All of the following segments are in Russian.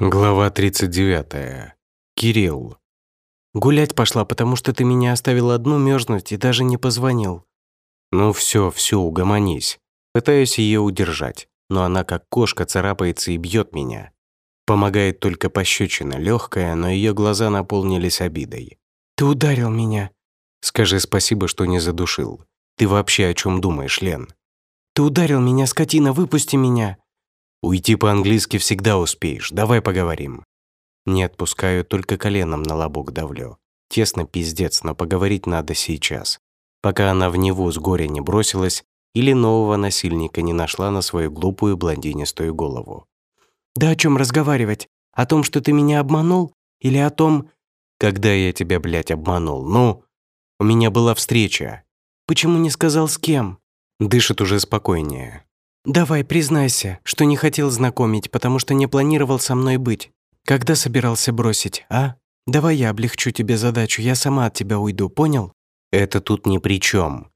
Глава 39. Кирилл. Гулять пошла, потому что ты меня оставил одну мерзнуть и даже не позвонил. Ну все, все, угомонись. Пытаюсь ее удержать, но она как кошка царапается и бьет меня. Помогает только пощечина, легкая, но ее глаза наполнились обидой. Ты ударил меня. Скажи спасибо, что не задушил. Ты вообще о чем думаешь, Лен? Ты ударил меня, скотина, выпусти меня. Уйти по-английски всегда успеешь, давай поговорим. Не отпускаю, только коленом на лобок давлю. Тесно пиздец, но поговорить надо сейчас. Пока она в него с горя не бросилась или нового насильника не нашла на свою глупую блондинистую голову. «Да о чем разговаривать? О том, что ты меня обманул? Или о том...» «Когда я тебя, блядь, обманул? Ну? У меня была встреча». «Почему не сказал с кем?» Дышит уже спокойнее. «Давай, признайся, что не хотел знакомить, потому что не планировал со мной быть. Когда собирался бросить, а? Давай я облегчу тебе задачу, я сама от тебя уйду, понял?» «Это тут ни при чем.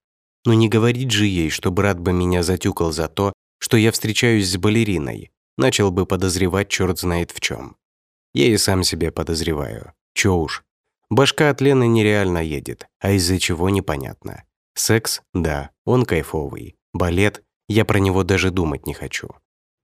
Но не говорить же ей, что брат бы меня затюкал за то, что я встречаюсь с балериной. Начал бы подозревать черт знает в чем. Я и сам себе подозреваю. Чё уж. Башка от Лены нереально едет, а из-за чего непонятно. Секс – да, он кайфовый. Балет – я про него даже думать не хочу.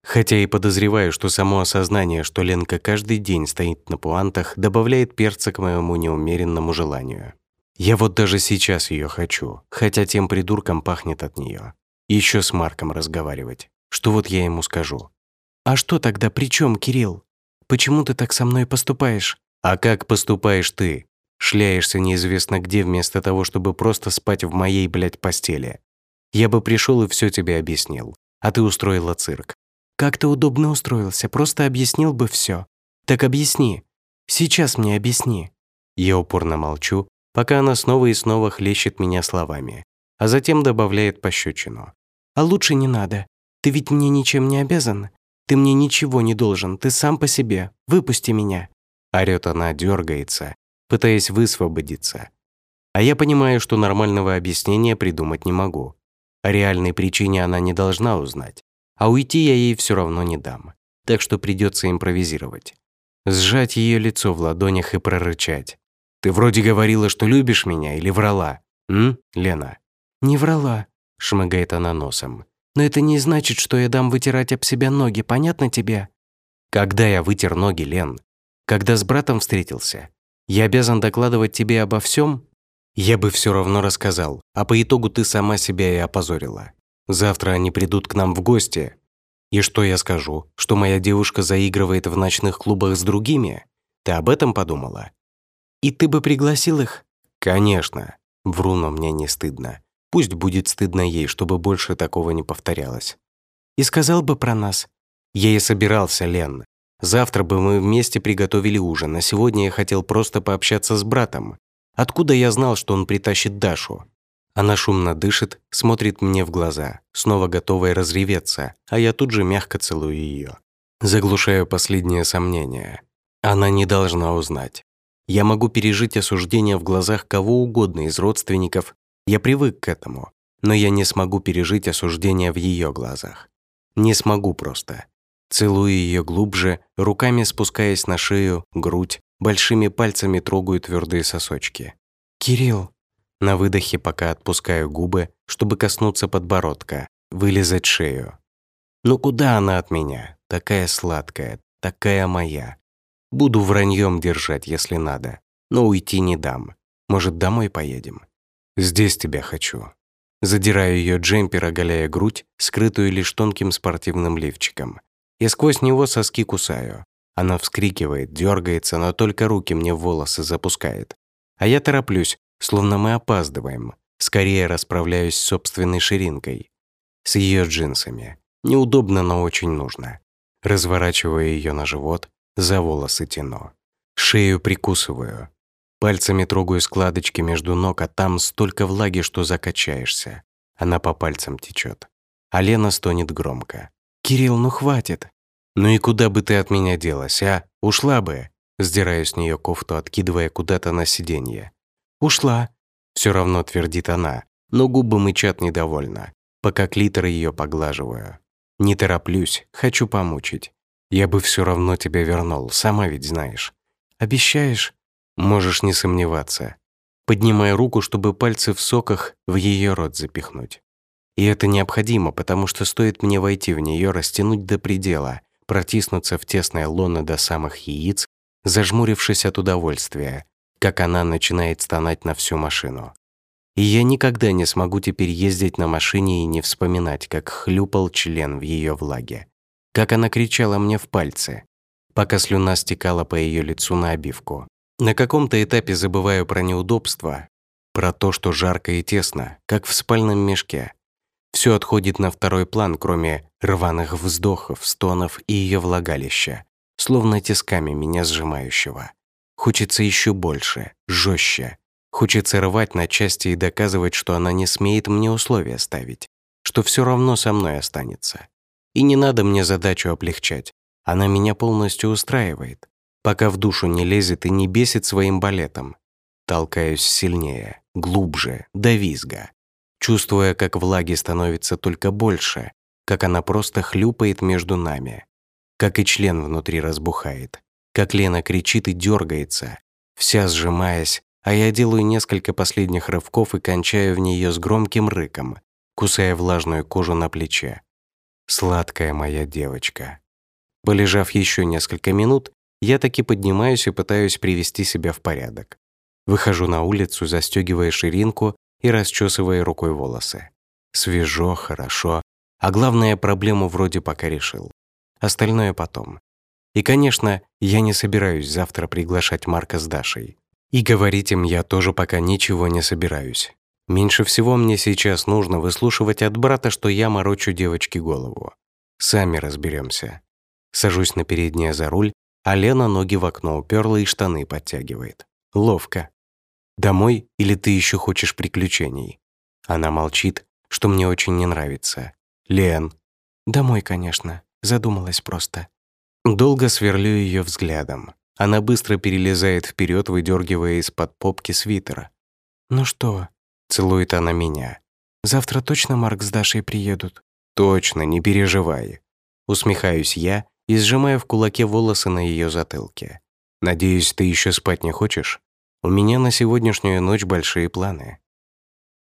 Хотя и подозреваю, что само осознание, что Ленка каждый день стоит на пуантах, добавляет перца к моему неумеренному желанию. Я вот даже сейчас ее хочу, хотя тем придурком пахнет от нее. Еще с Марком разговаривать. Что вот я ему скажу? «А что тогда при чем, Кирилл? Почему ты так со мной поступаешь?» «А как поступаешь ты? Шляешься неизвестно где вместо того, чтобы просто спать в моей, блядь, постели. Я бы пришел и все тебе объяснил, а ты устроила цирк. Как ты удобно устроился, просто объяснил бы все. Так объясни. Сейчас мне объясни. Я упорно молчу, пока она снова и снова хлещет меня словами, а затем добавляет пощечину. А лучше не надо. Ты ведь мне ничем не обязан. Ты мне ничего не должен, ты сам по себе. Выпусти меня. Орёт она, дергается, пытаясь высвободиться. А я понимаю, что нормального объяснения придумать не могу. О реальной причине она не должна узнать, а уйти я ей все равно не дам, так что придется импровизировать. Сжать ее лицо в ладонях и прорычать. «Ты вроде говорила, что любишь меня или врала, м, Лена?» «Не врала», — шмыгает она носом. «Но это не значит, что я дам вытирать об себя ноги, понятно тебе?» «Когда я вытер ноги, Лен? Когда с братом встретился? Я обязан докладывать тебе обо всем? Я бы все равно рассказал, а по итогу ты сама себя и опозорила. Завтра они придут к нам в гости. И что я скажу? Что моя девушка заигрывает в ночных клубах с другими? Ты об этом подумала? И ты бы пригласил их? Конечно. Вру, но мне не стыдно. Пусть будет стыдно ей, чтобы больше такого не повторялось. И сказал бы про нас. Я и собирался, Лен. Завтра бы мы вместе приготовили ужин, а сегодня я хотел просто пообщаться с братом. Откуда я знал, что он притащит Дашу? Она шумно дышит, смотрит мне в глаза, снова готовая разреветься, а я тут же мягко целую ее. Заглушаю последнее сомнение. Она не должна узнать. Я могу пережить осуждение в глазах кого угодно из родственников, я привык к этому, но я не смогу пережить осуждение в ее глазах. Не смогу просто. Целую ее глубже, руками спускаясь на шею, грудь, большими пальцами трогаю твердые сосочки. «Кирилл!» На выдохе пока отпускаю губы, чтобы коснуться подбородка, вылезать шею. Ну куда она от меня? Такая сладкая, такая моя. Буду враньем держать, если надо, но уйти не дам. Может, домой поедем? Здесь тебя хочу. Задираю ее джемпер, оголяя грудь, скрытую лишь тонким спортивным лифчиком. Я сквозь него соски кусаю. Она вскрикивает, дергается, но только руки мне в волосы запускает. А я тороплюсь, словно мы опаздываем. Скорее расправляюсь с собственной ширинкой. С ее джинсами. Неудобно, но очень нужно. Разворачиваю ее на живот, за волосы тяну. Шею прикусываю. Пальцами трогаю складочки между ног, а там столько влаги, что закачаешься. Она по пальцам течет. А Лена стонет громко. «Кирилл, ну хватит!» «Ну и куда бы ты от меня делась, а? Ушла бы!» Сдираю с нее кофту, откидывая куда-то на сиденье. «Ушла!» Все равно твердит она, но губы мычат недовольно, пока клитор ее поглаживаю. Не тороплюсь, хочу помучить. Я бы все равно тебя вернул, сама ведь знаешь. Обещаешь? Можешь не сомневаться. Поднимая руку, чтобы пальцы в соках в ее рот запихнуть. И это необходимо, потому что стоит мне войти в нее, растянуть до предела, протиснуться в тесное лоно до самых яиц, зажмурившись от удовольствия, как она начинает стонать на всю машину. И я никогда не смогу теперь ездить на машине и не вспоминать, как хлюпал член в ее влаге, как она кричала мне в пальцы, пока слюна стекала по ее лицу на обивку. На каком-то этапе забываю про неудобства, про то, что жарко и тесно, как в спальном мешке. Все отходит на второй план, кроме рваных вздохов, стонов и ее влагалища, словно тисками меня сжимающего. Хочется еще больше, жестче. Хочется рвать на части и доказывать, что она не смеет мне условия ставить, что все равно со мной останется. И не надо мне задачу облегчать. Она меня полностью устраивает, пока в душу не лезет и не бесит своим балетом. Толкаюсь сильнее, глубже, до визга, чувствуя, как влаги становится только больше, как она просто хлюпает между нами, как и член внутри разбухает, как Лена кричит и дергается, вся сжимаясь, а я делаю несколько последних рывков и кончаю в нее с громким рыком, кусая влажную кожу на плече. Сладкая моя девочка. Полежав еще несколько минут, я таки поднимаюсь и пытаюсь привести себя в порядок. Выхожу на улицу, застегивая ширинку и расчесывая рукой волосы. Свежо, хорошо, а главное, проблему вроде пока решил. Остальное потом. И, конечно, я не собираюсь завтра приглашать Марка с Дашей. И говорить им я тоже пока ничего не собираюсь. Меньше всего мне сейчас нужно выслушивать от брата, что я морочу девочке голову. Сами разберемся. Сажусь на переднее за руль, а Лена ноги в окно уперла и штаны подтягивает. Ловко. «Домой или ты еще хочешь приключений?» Она молчит, что мне очень не нравится. «Лен». «Домой, конечно. Задумалась просто». Долго сверлю ее взглядом. Она быстро перелезает вперед, выдергивая из-под попки свитера. «Ну что?» — целует она меня. «Завтра точно Марк с Дашей приедут?» «Точно, не переживай». Усмехаюсь я и сжимаю в кулаке волосы на ее затылке. «Надеюсь, ты еще спать не хочешь? У меня на сегодняшнюю ночь большие планы».